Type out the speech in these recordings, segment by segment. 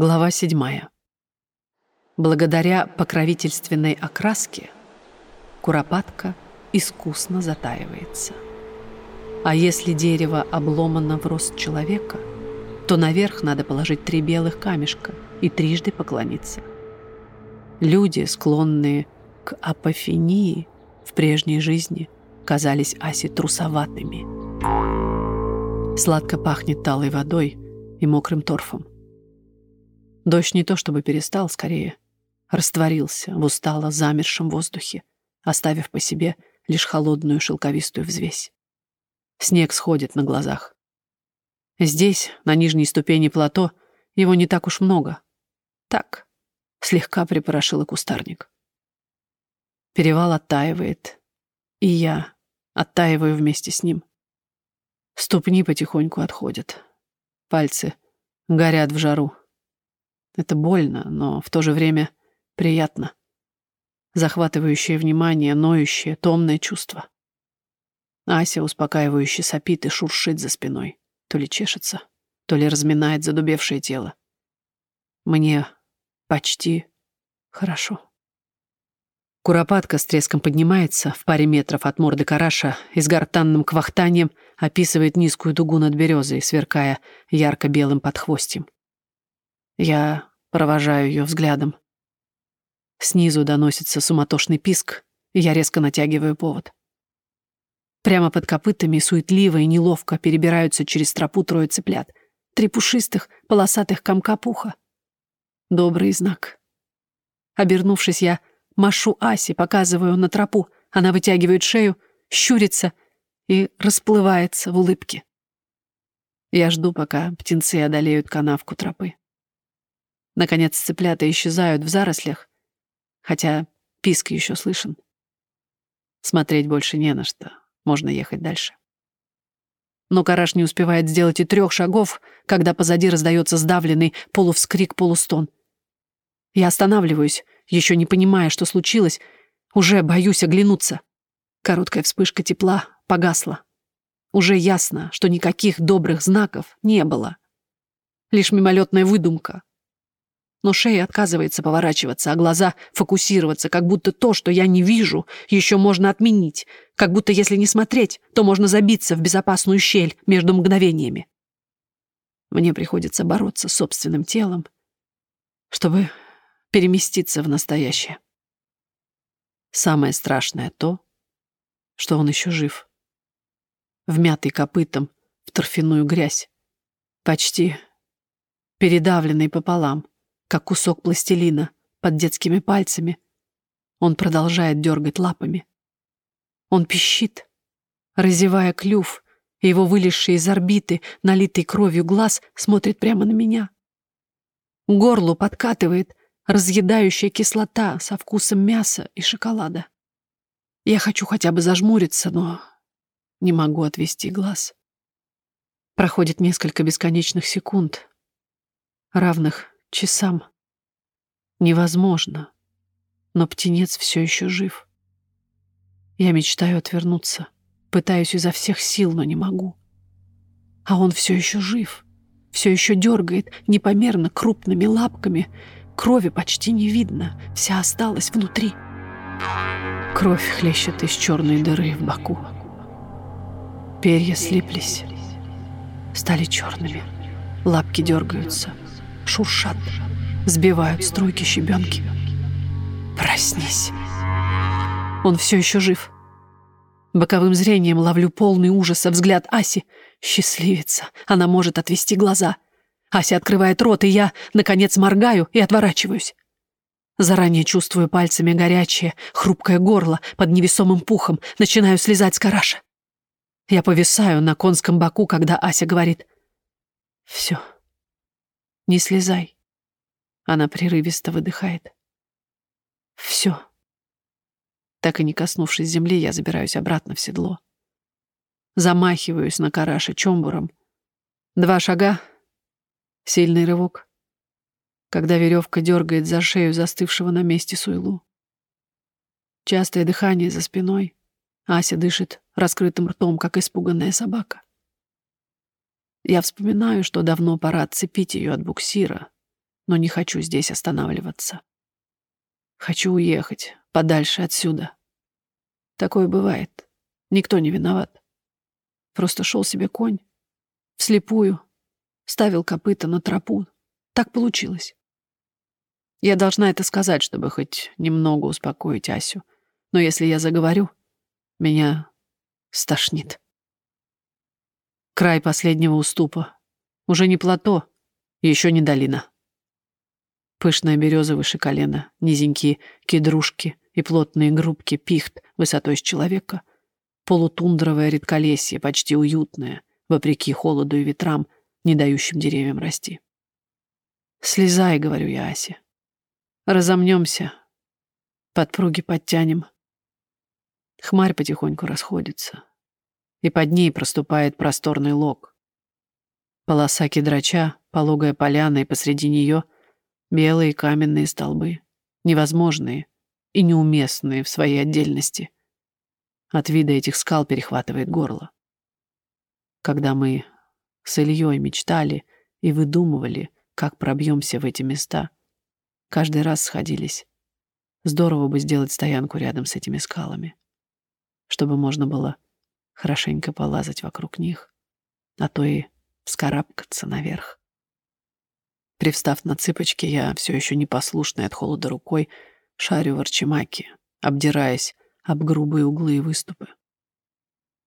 Глава 7. Благодаря покровительственной окраске куропатка искусно затаивается. А если дерево обломано в рост человека, то наверх надо положить три белых камешка и трижды поклониться. Люди, склонные к апофении в прежней жизни, казались Асе трусоватыми. Сладко пахнет талой водой и мокрым торфом. Дождь не то чтобы перестал, скорее растворился в устало замершем воздухе, оставив по себе лишь холодную шелковистую взвесь. Снег сходит на глазах. Здесь, на нижней ступени плато, его не так уж много. Так, слегка припорошило кустарник. Перевал оттаивает, и я оттаиваю вместе с ним. Ступни потихоньку отходят. Пальцы горят в жару. Это больно, но в то же время приятно. Захватывающее внимание, ноющее, томное чувство. Ася успокаивающе сопит и шуршит за спиной. То ли чешется, то ли разминает задубевшее тело. Мне почти хорошо. Куропатка с треском поднимается в паре метров от морды караша и с гортанным квахтанием описывает низкую дугу над березой, сверкая ярко-белым подхвостьем. Я провожаю ее взглядом. Снизу доносится суматошный писк, и я резко натягиваю повод. Прямо под копытами суетливо и неловко перебираются через тропу трое цыплят. Три пушистых, полосатых комка пуха. Добрый знак. Обернувшись, я машу Асе, показываю на тропу. Она вытягивает шею, щурится и расплывается в улыбке. Я жду, пока птенцы одолеют канавку тропы. Наконец цыплята исчезают в зарослях, хотя писк еще слышен. Смотреть больше не на что, можно ехать дальше. Но Караш не успевает сделать и трех шагов, когда позади раздается сдавленный полувскрик, полустон. Я останавливаюсь, еще не понимая, что случилось, уже боюсь оглянуться. Короткая вспышка тепла погасла. Уже ясно, что никаких добрых знаков не было. Лишь мимолетная выдумка, но шея отказывается поворачиваться, а глаза фокусироваться, как будто то, что я не вижу, еще можно отменить, как будто если не смотреть, то можно забиться в безопасную щель между мгновениями. Мне приходится бороться с собственным телом, чтобы переместиться в настоящее. Самое страшное то, что он еще жив. Вмятый копытом в торфяную грязь, почти передавленный пополам — как кусок пластилина под детскими пальцами. Он продолжает дергать лапами. Он пищит, разевая клюв, и его вылезший из орбиты, налитый кровью глаз, смотрит прямо на меня. Горлу подкатывает разъедающая кислота со вкусом мяса и шоколада. Я хочу хотя бы зажмуриться, но не могу отвести глаз. Проходит несколько бесконечных секунд, равных часам. Невозможно. Но птенец все еще жив. Я мечтаю отвернуться, пытаюсь изо всех сил, но не могу. А он все еще жив, все еще дергает непомерно крупными лапками. Крови почти не видно, вся осталась внутри. Кровь хлещет из черной дыры в боку. Перья слиплись, стали черными, лапки дергаются — шуршат, сбивают струйки щебенки. Проснись. Он все еще жив. Боковым зрением ловлю полный ужаса взгляд Аси. Счастливица. Она может отвести глаза. Ася открывает рот, и я, наконец, моргаю и отворачиваюсь. Заранее чувствую пальцами горячее, хрупкое горло под невесомым пухом, начинаю слезать с караша. Я повисаю на конском боку, когда Ася говорит «Все, не слезай. Она прерывисто выдыхает. Все. Так и не коснувшись земли, я забираюсь обратно в седло. Замахиваюсь на караше чомбуром. Два шага. Сильный рывок. Когда веревка дергает за шею застывшего на месте суйлу. Частое дыхание за спиной. Ася дышит раскрытым ртом, как испуганная собака. Я вспоминаю, что давно пора отцепить ее от буксира, но не хочу здесь останавливаться. Хочу уехать подальше отсюда. Такое бывает. Никто не виноват. Просто шел себе конь. Вслепую. Ставил копыта на тропу. Так получилось. Я должна это сказать, чтобы хоть немного успокоить Асю. Но если я заговорю, меня стошнит. Край последнего уступа. Уже не плато, еще не долина. Пышная береза выше колена, низенькие кедрушки и плотные группки пихт высотой с человека, полутундровое редколесье, почти уютное, вопреки холоду и ветрам, не дающим деревьям расти. «Слезай», — говорю я Асе. «Разомнемся, подпруги подтянем». Хмарь потихоньку расходится и под ней проступает просторный лог. Полоса кедрача, пологая поляна, и посреди нее белые каменные столбы, невозможные и неуместные в своей отдельности. От вида этих скал перехватывает горло. Когда мы с Ильей мечтали и выдумывали, как пробьемся в эти места, каждый раз сходились. Здорово бы сделать стоянку рядом с этими скалами, чтобы можно было хорошенько полазать вокруг них, а то и вскарабкаться наверх. Привстав на цыпочки, я все еще непослушной от холода рукой шарю в арчимаке, обдираясь об грубые углы и выступы.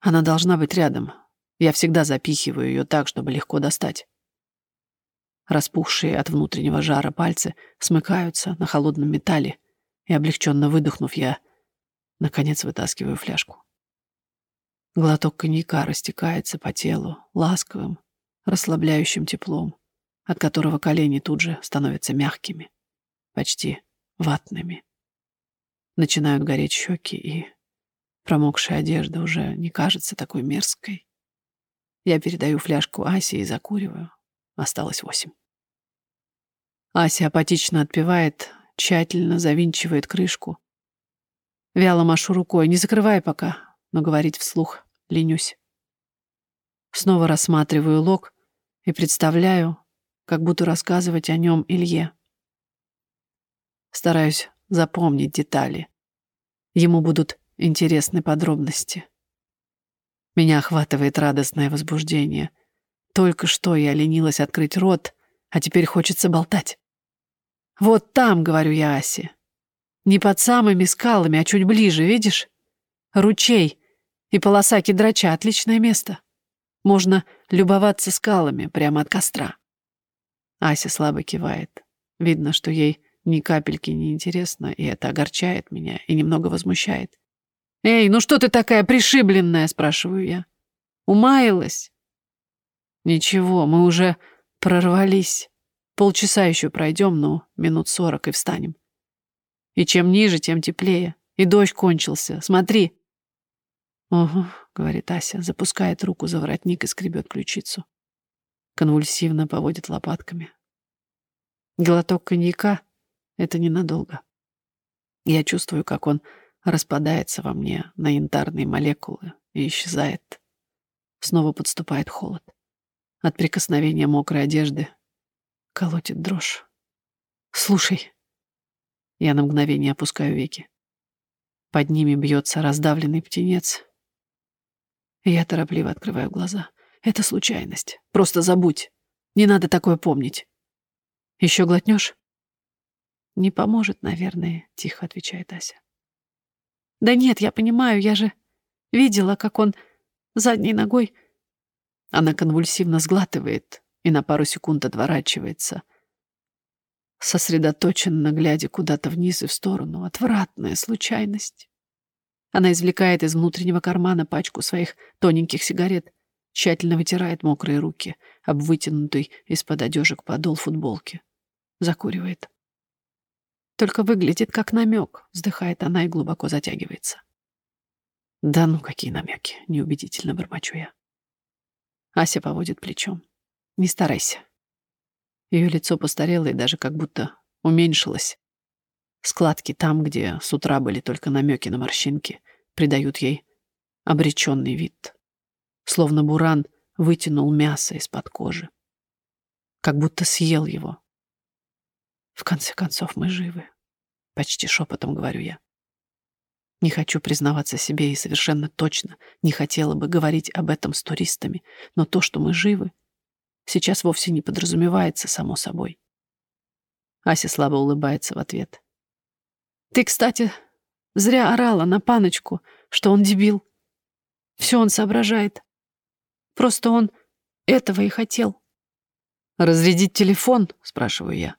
Она должна быть рядом. Я всегда запихиваю ее так, чтобы легко достать. Распухшие от внутреннего жара пальцы смыкаются на холодном металле, и, облегченно выдохнув, я, наконец, вытаскиваю фляжку. Глоток коньяка растекается по телу ласковым, расслабляющим теплом, от которого колени тут же становятся мягкими, почти ватными. Начинают гореть щеки, и промокшая одежда уже не кажется такой мерзкой. Я передаю фляжку Асе и закуриваю. Осталось восемь. Ася апатично отпивает, тщательно завинчивает крышку. Вяло машу рукой, не закрывай пока, но говорить вслух ленюсь. Снова рассматриваю лог и представляю, как буду рассказывать о нем Илье. Стараюсь запомнить детали. Ему будут интересны подробности. Меня охватывает радостное возбуждение. Только что я ленилась открыть рот, а теперь хочется болтать. «Вот там», — говорю я Асе. «Не под самыми скалами, а чуть ближе, видишь? Ручей, и полоса кедрача — отличное место. Можно любоваться скалами прямо от костра. Ася слабо кивает. Видно, что ей ни капельки не интересно, и это огорчает меня и немного возмущает. «Эй, ну что ты такая пришибленная?» — спрашиваю я. «Умаялась?» «Ничего, мы уже прорвались. Полчаса еще пройдем, ну, минут сорок и встанем. И чем ниже, тем теплее. И дождь кончился. Смотри, «Угу», — говорит Ася, запускает руку за воротник и скребет ключицу. Конвульсивно поводит лопатками. Глоток коньяка — это ненадолго. Я чувствую, как он распадается во мне на янтарные молекулы и исчезает. Снова подступает холод. От прикосновения мокрой одежды колотит дрожь. «Слушай». Я на мгновение опускаю веки. Под ними бьется раздавленный птенец, я торопливо открываю глаза. Это случайность. Просто забудь. Не надо такое помнить. Еще глотнешь? Не поможет, наверное, тихо отвечает Ася. Да нет, я понимаю, я же видела, как он задней ногой... Она конвульсивно сглатывает и на пару секунд отворачивается, сосредоточенно глядя куда-то вниз и в сторону. Отвратная случайность. Она извлекает из внутреннего кармана пачку своих тоненьких сигарет, тщательно вытирает мокрые руки об вытянутый из-под одежек подол футболки. Закуривает. Только выглядит как намек, вздыхает она и глубоко затягивается. Да ну какие намеки, неубедительно бормочу я. Ася поводит плечом. Не старайся. Ее лицо постарело и даже как будто уменьшилось. Складки там, где с утра были только намеки на морщинки, придают ей обреченный вид. Словно буран вытянул мясо из-под кожи. Как будто съел его. конце концов, мы живы. Почти шепотом говорю я. Не хочу признаваться себе и совершенно точно не хотела бы говорить об этом с туристами, но то, что мы живы, сейчас вовсе не подразумевается само собой. Ася слабо улыбается в ответ. «Ты, кстати, зря орала на паночку, что он дебил. Все он соображает. Просто он этого и хотел». «Разрядить телефон?» — спрашиваю я.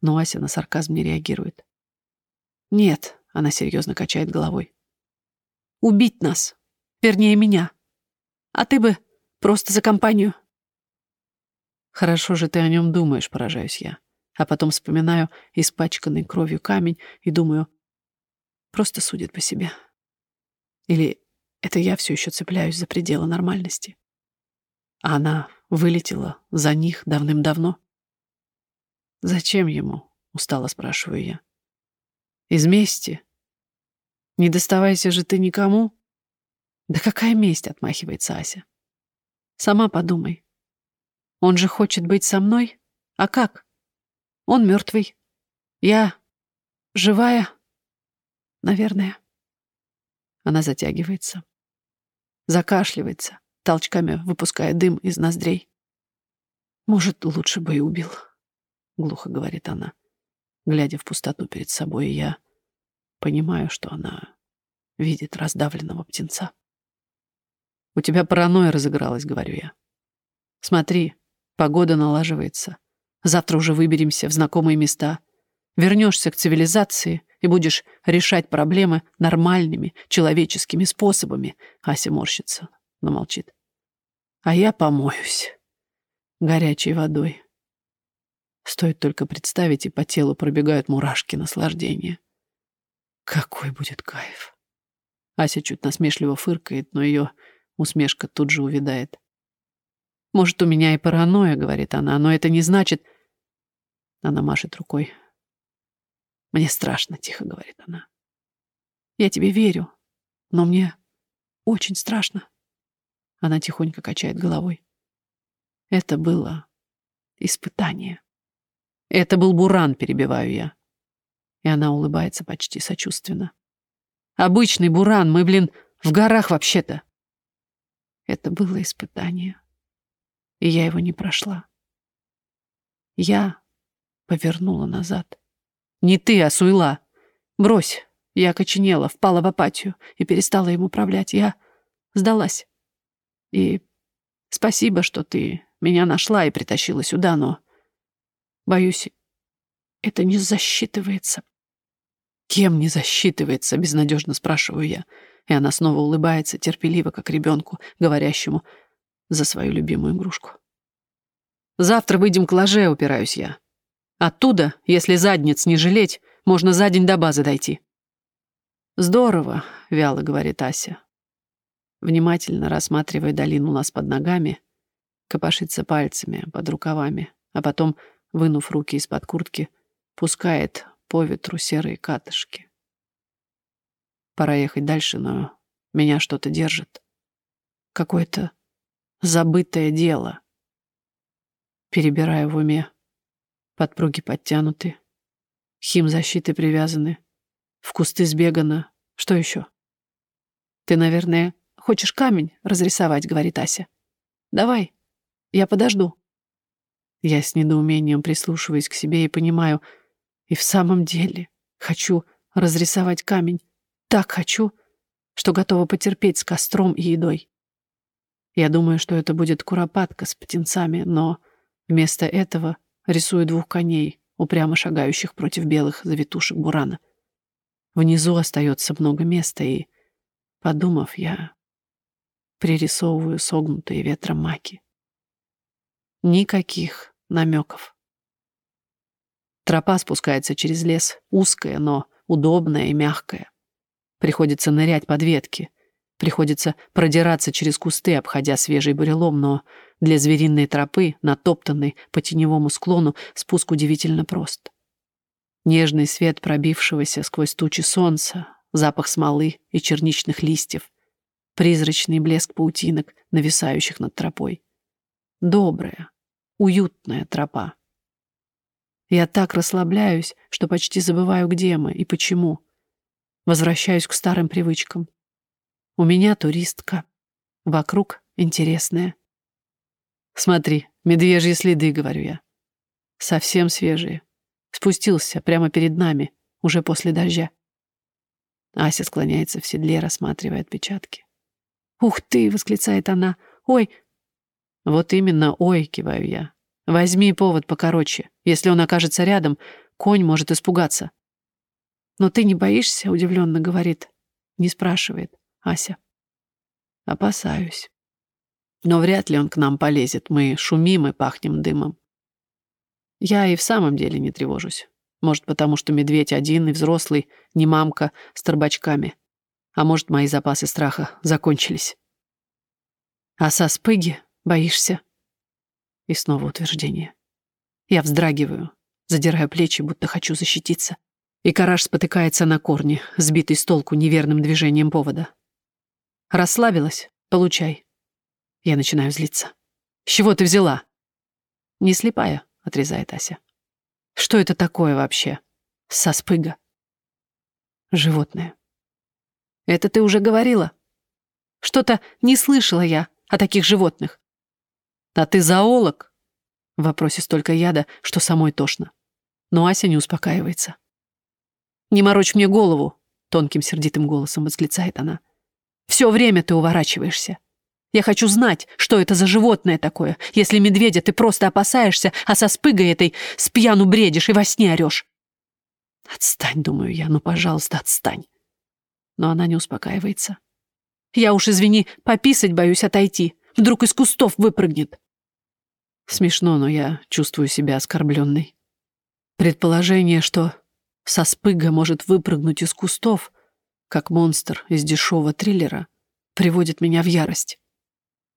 Но Ася на сарказм не реагирует. «Нет», — она серьезно качает головой. «Убить нас. Вернее, меня. А ты бы просто за компанию». «Хорошо же ты о нем думаешь», — поражаюсь я. А потом вспоминаю испачканный кровью камень и думаю, просто судит по себе. Или это я все еще цепляюсь за пределы нормальности. А она вылетела за них давным-давно. «Зачем ему?» — устало спрашиваю я. «Из мести? Не доставайся же ты никому?» «Да какая месть?» — отмахивается Ася. «Сама подумай. Он же хочет быть со мной? А как? Он мертвый. Я живая? Наверное». Она затягивается. Закашливается толчками выпуская дым из ноздрей. «Может, лучше бы и убил», — глухо говорит она, глядя в пустоту перед собой, я понимаю, что она видит раздавленного птенца. «У тебя паранойя разыгралась», — говорю я. «Смотри, погода налаживается. Завтра уже выберемся в знакомые места. Вернешься к цивилизации и будешь решать проблемы нормальными, человеческими способами», — Ася морщится но молчит. А я помоюсь горячей водой. Стоит только представить, и по телу пробегают мурашки наслаждения. Какой будет кайф. Ася чуть насмешливо фыркает, но ее усмешка тут же увядает. «Может, у меня и паранойя», — говорит она, — «но это не значит...» Она машет рукой. «Мне страшно», — тихо говорит она. «Я тебе верю, но мне очень страшно». Она тихонько качает головой. Это было испытание. Это был буран, перебиваю я. И она улыбается почти сочувственно. Обычный буран, мы, блин, в горах вообще-то. Это было испытание. И я его не прошла. Я повернула назад. Не ты, а Суйла. Брось. Я окоченела, впала в апатию и перестала им управлять. Я сдалась. И спасибо, что ты меня нашла и притащила сюда, но, боюсь, это не засчитывается. Кем не засчитывается, безнадежно спрашиваю я. И она снова улыбается, терпеливо, как ребенку, говорящему за свою любимую игрушку. Завтра выйдем к ложе, упираюсь я. Оттуда, если задниц не жалеть, можно за день до базы дойти. Здорово, вяло говорит Ася внимательно рассматривая долину у нас под ногами, копошится пальцами под рукавами, а потом, вынув руки из-под куртки, пускает по ветру серые катышки. Пора ехать дальше, но меня что-то держит. Какое-то забытое дело. Перебираю в уме. Подпруги подтянуты. Химзащиты привязаны. В кусты сбегано. Что еще? Ты, наверное, Хочешь камень разрисовать?» — говорит Ася. «Давай, я подожду». Я с недоумением прислушиваюсь к себе и понимаю, и в самом деле хочу разрисовать камень. Так хочу, что готова потерпеть с костром и едой. Я думаю, что это будет куропатка с птенцами, но вместо этого рисую двух коней, упрямо шагающих против белых завитушек бурана. Внизу остается много места, и, подумав, я пририсовываю согнутые ветром маки. Никаких намеков. Тропа спускается через лес, узкая, но удобная и мягкая. Приходится нырять под ветки, приходится продираться через кусты, обходя свежий бурелом, но для звериной тропы, натоптанной по теневому склону, спуск удивительно прост. Нежный свет пробившегося сквозь тучи солнца, запах смолы и черничных листьев, призрачный блеск паутинок, нависающих над тропой. Добрая, уютная тропа. Я так расслабляюсь, что почти забываю, где мы и почему. Возвращаюсь к старым привычкам. У меня туристка. Вокруг интересное. Смотри, медвежьи следы, говорю я. Совсем свежие. Спустился прямо перед нами, уже после дождя. Ася склоняется в седле, рассматривая отпечатки. «Ух ты!» — восклицает она. «Ой!» «Вот именно «ой!» — киваю я. «Возьми повод покороче. Если он окажется рядом, конь может испугаться». «Но ты не боишься?» — удивленно говорит. Не спрашивает Ася. «Опасаюсь. Но вряд ли он к нам полезет. Мы шумим и пахнем дымом. Я и в самом деле не тревожусь. Может, потому что медведь один и взрослый, не мамка с торбачками. А может, мои запасы страха закончились. А со спыги боишься? И снова утверждение. Я вздрагиваю, задираю плечи, будто хочу защититься. И караж спотыкается на корне, сбитый с толку неверным движением повода. Расслабилась? Получай. Я начинаю злиться. С чего ты взяла? Не слепая, отрезает Ася. Что это такое вообще? Соспыга. Животное. Это ты уже говорила? Что-то не слышала я о таких животных. А ты зоолог? В вопросе столько яда, что самой тошно. Но Ася не успокаивается. «Не морочь мне голову!» — тонким сердитым голосом восклицает она. «Все время ты уворачиваешься. Я хочу знать, что это за животное такое, если медведя ты просто опасаешься, а со спыгой этой с пьяну бредишь и во сне орешь. Отстань, думаю я, ну, пожалуйста, отстань. Но она не успокаивается. Я уж, извини, пописать боюсь отойти. Вдруг из кустов выпрыгнет. Смешно, но я чувствую себя оскорбленной. Предположение, что со спыга может выпрыгнуть из кустов, как монстр из дешевого триллера, приводит меня в ярость.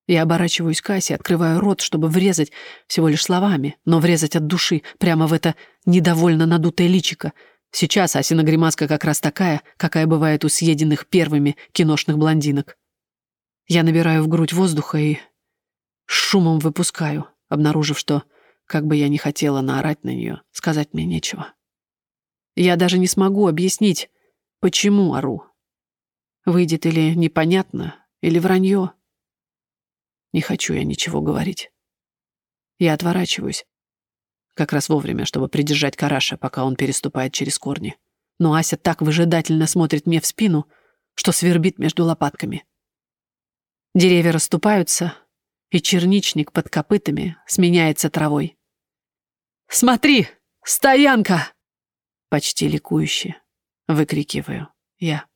Я оборачиваюсь к Асе, открываю рот, чтобы врезать всего лишь словами, но врезать от души, прямо в это недовольно надутое личико. Сейчас Асина гримаска как раз такая, какая бывает у съеденных первыми киношных блондинок. Я набираю в грудь воздуха и шумом выпускаю, обнаружив, что, как бы я ни хотела наорать на нее, сказать мне нечего. Я даже не смогу объяснить, почему ору. Выйдет или непонятно, или вранье. Не хочу я ничего говорить. Я отворачиваюсь. Как раз вовремя, чтобы придержать Караша, пока он переступает через корни. Но Ася так выжидательно смотрит мне в спину, что свербит между лопатками. Деревья расступаются, и черничник под копытами сменяется травой. «Смотри! Стоянка!» Почти ликующе выкрикиваю я.